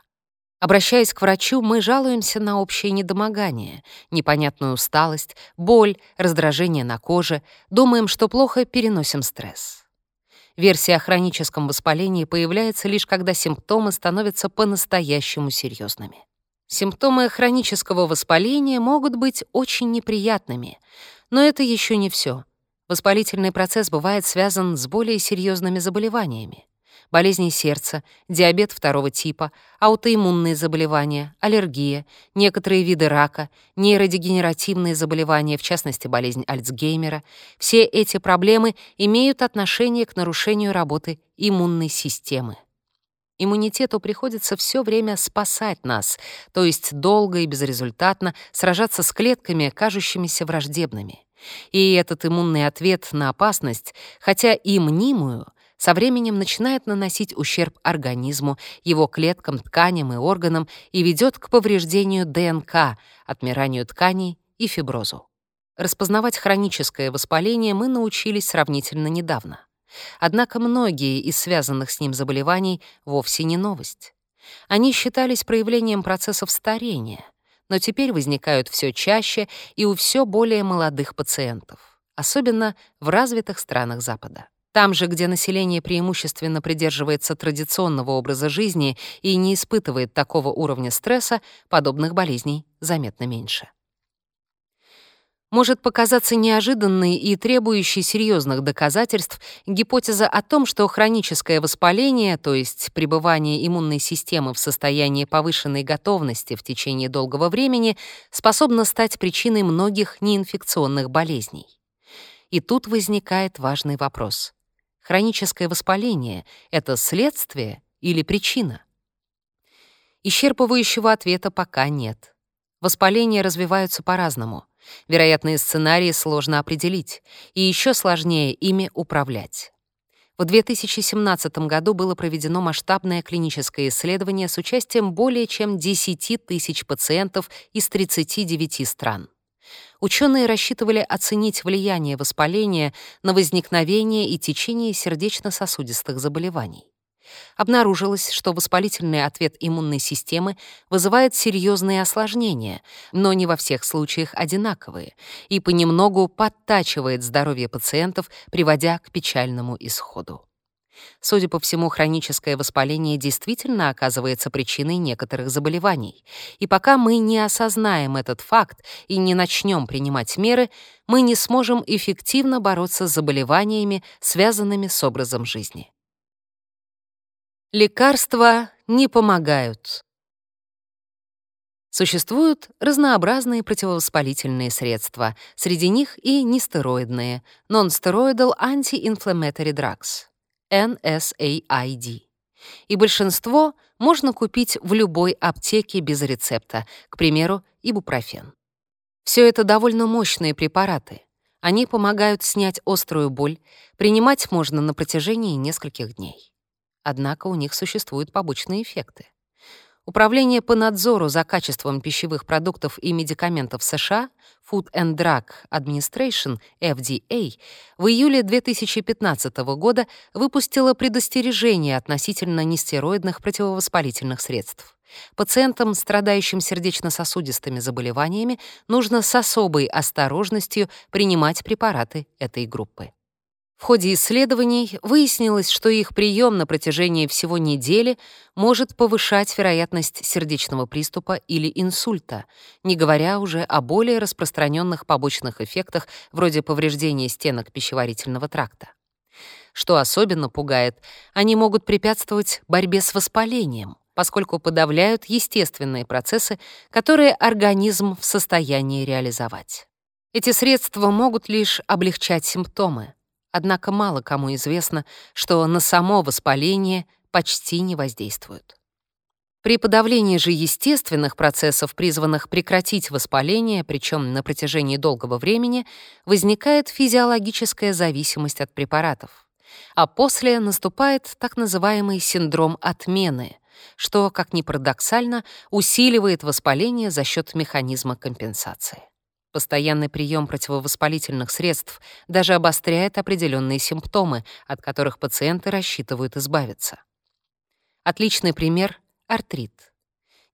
Обращаясь к врачу, мы жалуемся на общее недомогание, непонятную усталость, боль, раздражение на коже, думаем, что плохо переносим стресс. Версия о хроническом воспалении появляется лишь когда симптомы становятся по-настоящему серьезными. Симптомы хронического воспаления могут быть очень неприятными, но это еще не все. Воспалительный процесс бывает связан с более серьезными заболеваниями. Болезни сердца, диабет второго типа, аутоиммунные заболевания, аллергия, некоторые виды рака, нейродегенеративные заболевания, в частности, болезнь Альцгеймера. Все эти проблемы имеют отношение к нарушению работы иммунной системы. Иммунитету приходится все время спасать нас, то есть долго и безрезультатно сражаться с клетками, кажущимися враждебными. И этот иммунный ответ на опасность, хотя и мнимую, со временем начинает наносить ущерб организму, его клеткам, тканям и органам и ведет к повреждению ДНК, отмиранию тканей и фиброзу. Распознавать хроническое воспаление мы научились сравнительно недавно. Однако многие из связанных с ним заболеваний вовсе не новость. Они считались проявлением процессов старения — но теперь возникают все чаще и у все более молодых пациентов, особенно в развитых странах Запада. Там же, где население преимущественно придерживается традиционного образа жизни и не испытывает такого уровня стресса, подобных болезней заметно меньше может показаться неожиданной и требующей серьезных доказательств гипотеза о том, что хроническое воспаление, то есть пребывание иммунной системы в состоянии повышенной готовности в течение долгого времени, способно стать причиной многих неинфекционных болезней. И тут возникает важный вопрос. Хроническое воспаление — это следствие или причина? Исчерпывающего ответа пока нет. Воспаления развиваются по-разному. Вероятные сценарии сложно определить, и еще сложнее ими управлять. В 2017 году было проведено масштабное клиническое исследование с участием более чем 10 тысяч пациентов из 39 стран. Ученые рассчитывали оценить влияние воспаления на возникновение и течение сердечно-сосудистых заболеваний обнаружилось, что воспалительный ответ иммунной системы вызывает серьезные осложнения, но не во всех случаях одинаковые, и понемногу подтачивает здоровье пациентов, приводя к печальному исходу. Судя по всему, хроническое воспаление действительно оказывается причиной некоторых заболеваний. И пока мы не осознаем этот факт и не начнем принимать меры, мы не сможем эффективно бороться с заболеваниями, связанными с образом жизни. Лекарства не помогают. Существуют разнообразные противовоспалительные средства, среди них и нестероидные Non-Steroidal Anti-Inflammatory Drugs, NSAID. И большинство можно купить в любой аптеке без рецепта, к примеру, ибупрофен. Все это довольно мощные препараты. Они помогают снять острую боль, принимать можно на протяжении нескольких дней. Однако у них существуют побочные эффекты. Управление по надзору за качеством пищевых продуктов и медикаментов США Food and Drug Administration, FDA, в июле 2015 года выпустило предостережение относительно нестероидных противовоспалительных средств. Пациентам, страдающим сердечно-сосудистыми заболеваниями, нужно с особой осторожностью принимать препараты этой группы. В ходе исследований выяснилось, что их прием на протяжении всего недели может повышать вероятность сердечного приступа или инсульта, не говоря уже о более распространенных побочных эффектах вроде повреждения стенок пищеварительного тракта. Что особенно пугает, они могут препятствовать борьбе с воспалением, поскольку подавляют естественные процессы, которые организм в состоянии реализовать. Эти средства могут лишь облегчать симптомы, Однако мало кому известно, что на само воспаление почти не воздействуют. При подавлении же естественных процессов, призванных прекратить воспаление, причем на протяжении долгого времени, возникает физиологическая зависимость от препаратов. А после наступает так называемый синдром отмены, что, как ни парадоксально, усиливает воспаление за счет механизма компенсации. Постоянный прием противовоспалительных средств даже обостряет определенные симптомы, от которых пациенты рассчитывают избавиться. Отличный пример — артрит.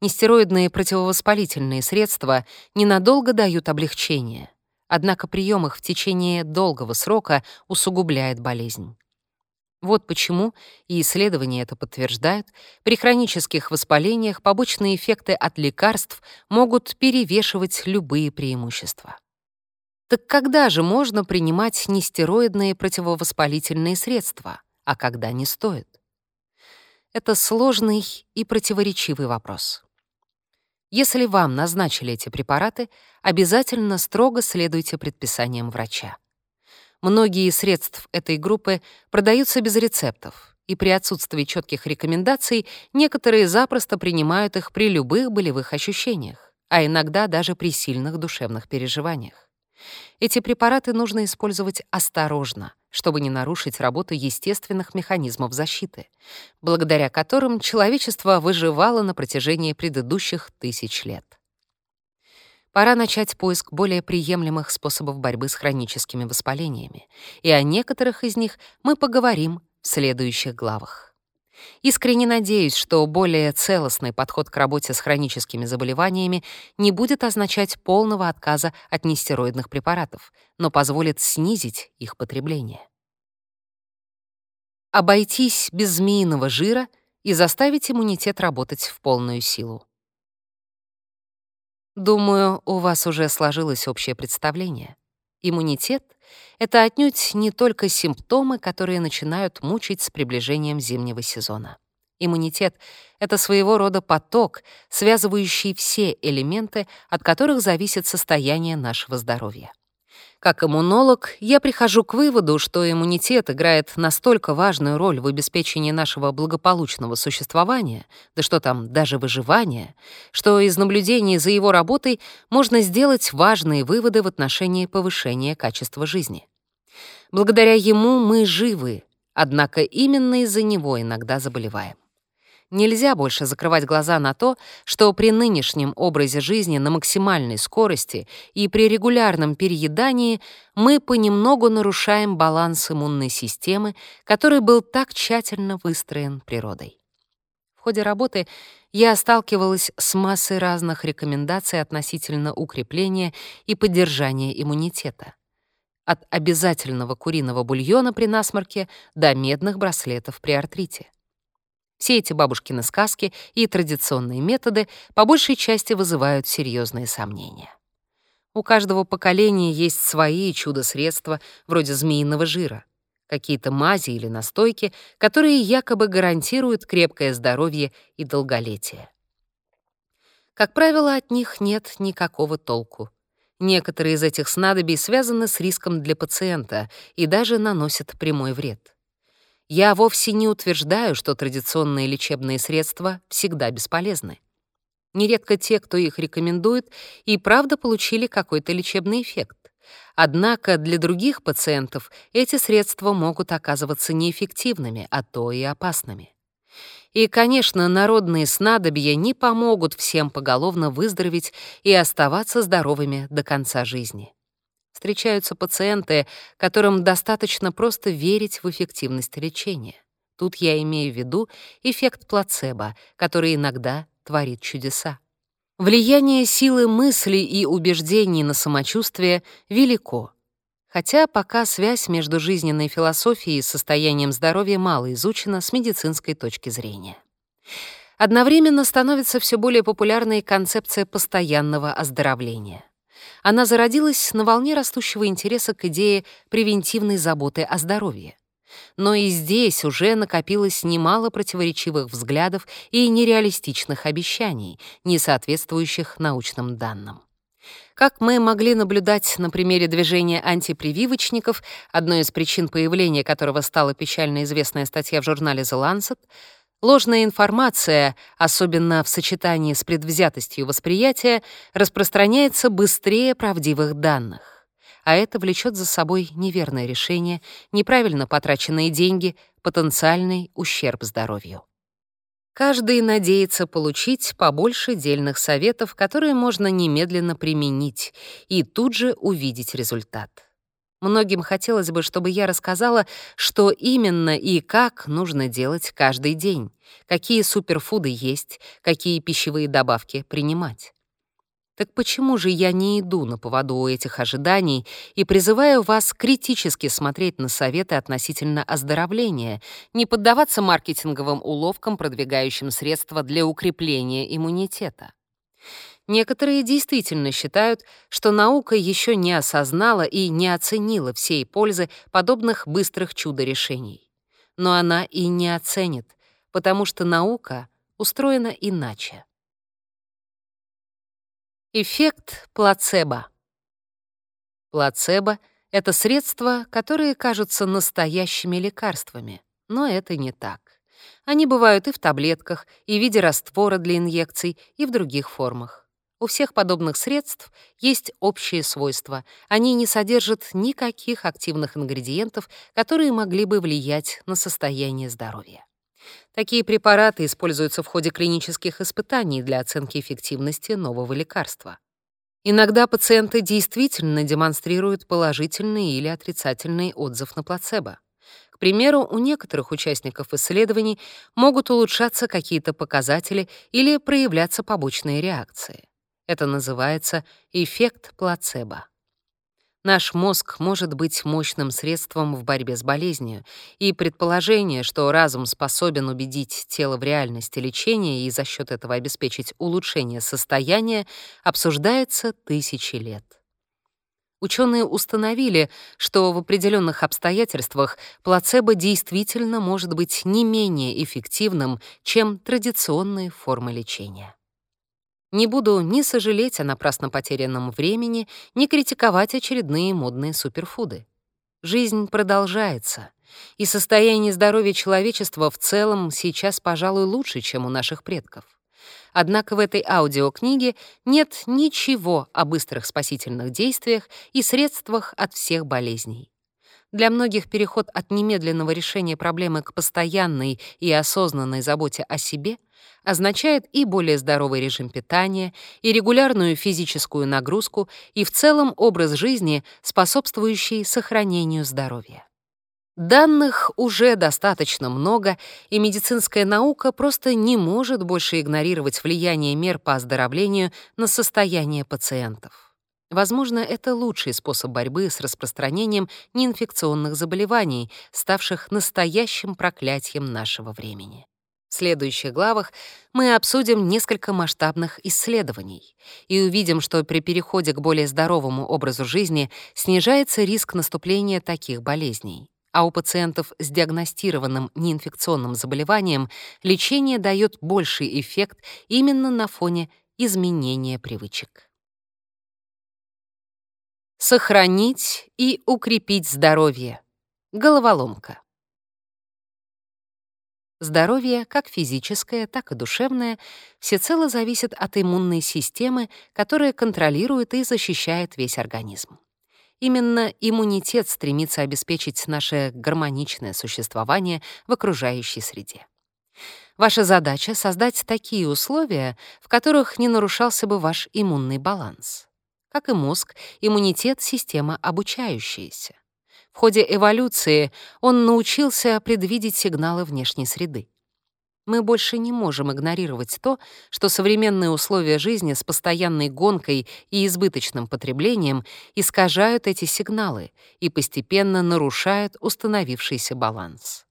Нестероидные противовоспалительные средства ненадолго дают облегчение, однако прием их в течение долгого срока усугубляет болезнь. Вот почему, и исследования это подтверждают, при хронических воспалениях побочные эффекты от лекарств могут перевешивать любые преимущества. Так когда же можно принимать нестероидные противовоспалительные средства, а когда не стоит? Это сложный и противоречивый вопрос. Если вам назначили эти препараты, обязательно строго следуйте предписаниям врача. Многие из средств этой группы продаются без рецептов, и при отсутствии четких рекомендаций некоторые запросто принимают их при любых болевых ощущениях, а иногда даже при сильных душевных переживаниях. Эти препараты нужно использовать осторожно, чтобы не нарушить работу естественных механизмов защиты, благодаря которым человечество выживало на протяжении предыдущих тысяч лет. Пора начать поиск более приемлемых способов борьбы с хроническими воспалениями, и о некоторых из них мы поговорим в следующих главах. Искренне надеюсь, что более целостный подход к работе с хроническими заболеваниями не будет означать полного отказа от нестероидных препаратов, но позволит снизить их потребление. Обойтись без змеиного жира и заставить иммунитет работать в полную силу. Думаю, у вас уже сложилось общее представление. Иммунитет — это отнюдь не только симптомы, которые начинают мучить с приближением зимнего сезона. Иммунитет — это своего рода поток, связывающий все элементы, от которых зависит состояние нашего здоровья. Как иммунолог, я прихожу к выводу, что иммунитет играет настолько важную роль в обеспечении нашего благополучного существования, да что там, даже выживания, что из наблюдений за его работой можно сделать важные выводы в отношении повышения качества жизни. Благодаря ему мы живы, однако именно из-за него иногда заболеваем. Нельзя больше закрывать глаза на то, что при нынешнем образе жизни на максимальной скорости и при регулярном переедании мы понемногу нарушаем баланс иммунной системы, который был так тщательно выстроен природой. В ходе работы я сталкивалась с массой разных рекомендаций относительно укрепления и поддержания иммунитета. От обязательного куриного бульона при насморке до медных браслетов при артрите. Все эти бабушкины сказки и традиционные методы по большей части вызывают серьезные сомнения. У каждого поколения есть свои чудо-средства, вроде змеиного жира, какие-то мази или настойки, которые якобы гарантируют крепкое здоровье и долголетие. Как правило, от них нет никакого толку. Некоторые из этих снадобий связаны с риском для пациента и даже наносят прямой вред. Я вовсе не утверждаю, что традиционные лечебные средства всегда бесполезны. Нередко те, кто их рекомендует, и правда получили какой-то лечебный эффект. Однако для других пациентов эти средства могут оказываться неэффективными, а то и опасными. И, конечно, народные снадобья не помогут всем поголовно выздороветь и оставаться здоровыми до конца жизни. Встречаются пациенты, которым достаточно просто верить в эффективность лечения. Тут я имею в виду эффект плацебо, который иногда творит чудеса. Влияние силы мысли и убеждений на самочувствие велико, хотя пока связь между жизненной философией и состоянием здоровья мало изучена с медицинской точки зрения. Одновременно становится все более популярной концепция постоянного оздоровления. Она зародилась на волне растущего интереса к идее превентивной заботы о здоровье. Но и здесь уже накопилось немало противоречивых взглядов и нереалистичных обещаний, не соответствующих научным данным. Как мы могли наблюдать на примере движения антипрививочников, одной из причин появления которого стала печально известная статья в журнале The Lancet, ложная информация, особенно в сочетании с предвзятостью восприятия, распространяется быстрее правдивых данных а это влечет за собой неверное решение, неправильно потраченные деньги, потенциальный ущерб здоровью. Каждый надеется получить побольше дельных советов, которые можно немедленно применить и тут же увидеть результат. Многим хотелось бы, чтобы я рассказала, что именно и как нужно делать каждый день, какие суперфуды есть, какие пищевые добавки принимать. Так почему же я не иду на поводу этих ожиданий и призываю вас критически смотреть на советы относительно оздоровления, не поддаваться маркетинговым уловкам, продвигающим средства для укрепления иммунитета? Некоторые действительно считают, что наука еще не осознала и не оценила всей пользы подобных быстрых чудо-решений. Но она и не оценит, потому что наука устроена иначе. Эффект плацебо. Плацебо — это средства, которые кажутся настоящими лекарствами, но это не так. Они бывают и в таблетках, и в виде раствора для инъекций, и в других формах. У всех подобных средств есть общие свойства. Они не содержат никаких активных ингредиентов, которые могли бы влиять на состояние здоровья. Такие препараты используются в ходе клинических испытаний для оценки эффективности нового лекарства. Иногда пациенты действительно демонстрируют положительный или отрицательный отзыв на плацебо. К примеру, у некоторых участников исследований могут улучшаться какие-то показатели или проявляться побочные реакции. Это называется эффект плацебо. Наш мозг может быть мощным средством в борьбе с болезнью, и предположение, что разум способен убедить тело в реальности лечения и за счет этого обеспечить улучшение состояния, обсуждается тысячи лет. Ученые установили, что в определенных обстоятельствах плацебо действительно может быть не менее эффективным, чем традиционные формы лечения. Не буду ни сожалеть о напрасно потерянном времени, ни критиковать очередные модные суперфуды. Жизнь продолжается, и состояние здоровья человечества в целом сейчас, пожалуй, лучше, чем у наших предков. Однако в этой аудиокниге нет ничего о быстрых спасительных действиях и средствах от всех болезней. Для многих переход от немедленного решения проблемы к постоянной и осознанной заботе о себе означает и более здоровый режим питания, и регулярную физическую нагрузку, и в целом образ жизни, способствующий сохранению здоровья. Данных уже достаточно много, и медицинская наука просто не может больше игнорировать влияние мер по оздоровлению на состояние пациентов. Возможно, это лучший способ борьбы с распространением неинфекционных заболеваний, ставших настоящим проклятием нашего времени. В следующих главах мы обсудим несколько масштабных исследований и увидим, что при переходе к более здоровому образу жизни снижается риск наступления таких болезней. А у пациентов с диагностированным неинфекционным заболеванием лечение дает больший эффект именно на фоне изменения привычек. Сохранить и укрепить здоровье. Головоломка. Здоровье, как физическое, так и душевное, всецело зависит от иммунной системы, которая контролирует и защищает весь организм. Именно иммунитет стремится обеспечить наше гармоничное существование в окружающей среде. Ваша задача — создать такие условия, в которых не нарушался бы ваш иммунный баланс. Как и мозг, иммунитет — система обучающаяся. В ходе эволюции он научился предвидеть сигналы внешней среды. Мы больше не можем игнорировать то, что современные условия жизни с постоянной гонкой и избыточным потреблением искажают эти сигналы и постепенно нарушают установившийся баланс.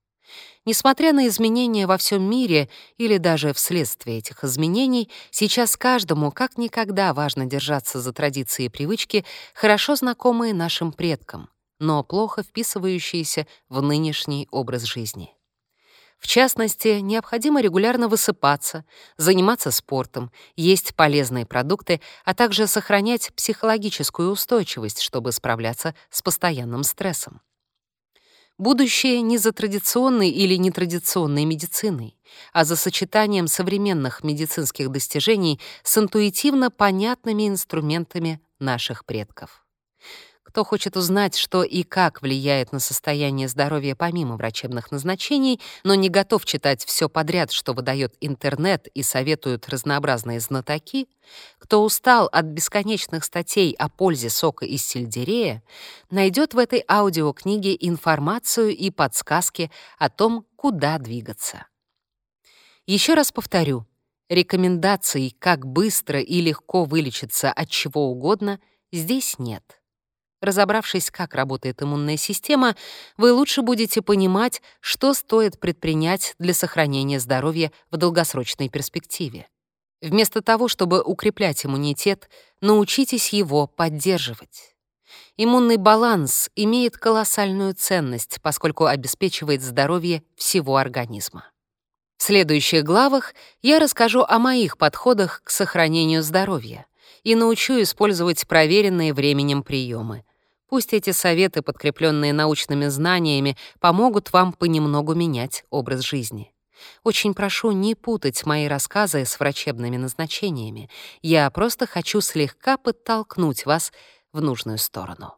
Несмотря на изменения во всем мире или даже вследствие этих изменений, сейчас каждому как никогда важно держаться за традиции и привычки, хорошо знакомые нашим предкам, но плохо вписывающиеся в нынешний образ жизни. В частности, необходимо регулярно высыпаться, заниматься спортом, есть полезные продукты, а также сохранять психологическую устойчивость, чтобы справляться с постоянным стрессом. Будущее не за традиционной или нетрадиционной медициной, а за сочетанием современных медицинских достижений с интуитивно понятными инструментами наших предков. Кто хочет узнать, что и как влияет на состояние здоровья помимо врачебных назначений, но не готов читать все подряд, что выдает интернет и советуют разнообразные знатоки, кто устал от бесконечных статей о пользе сока из сельдерея, найдет в этой аудиокниге информацию и подсказки о том, куда двигаться. Еще раз повторю, рекомендаций, как быстро и легко вылечиться от чего угодно, здесь нет. Разобравшись, как работает иммунная система, вы лучше будете понимать, что стоит предпринять для сохранения здоровья в долгосрочной перспективе. Вместо того, чтобы укреплять иммунитет, научитесь его поддерживать. Иммунный баланс имеет колоссальную ценность, поскольку обеспечивает здоровье всего организма. В следующих главах я расскажу о моих подходах к сохранению здоровья и научу использовать проверенные временем приемы — Пусть эти советы, подкрепленные научными знаниями, помогут вам понемногу менять образ жизни. Очень прошу не путать мои рассказы с врачебными назначениями. Я просто хочу слегка подтолкнуть вас в нужную сторону.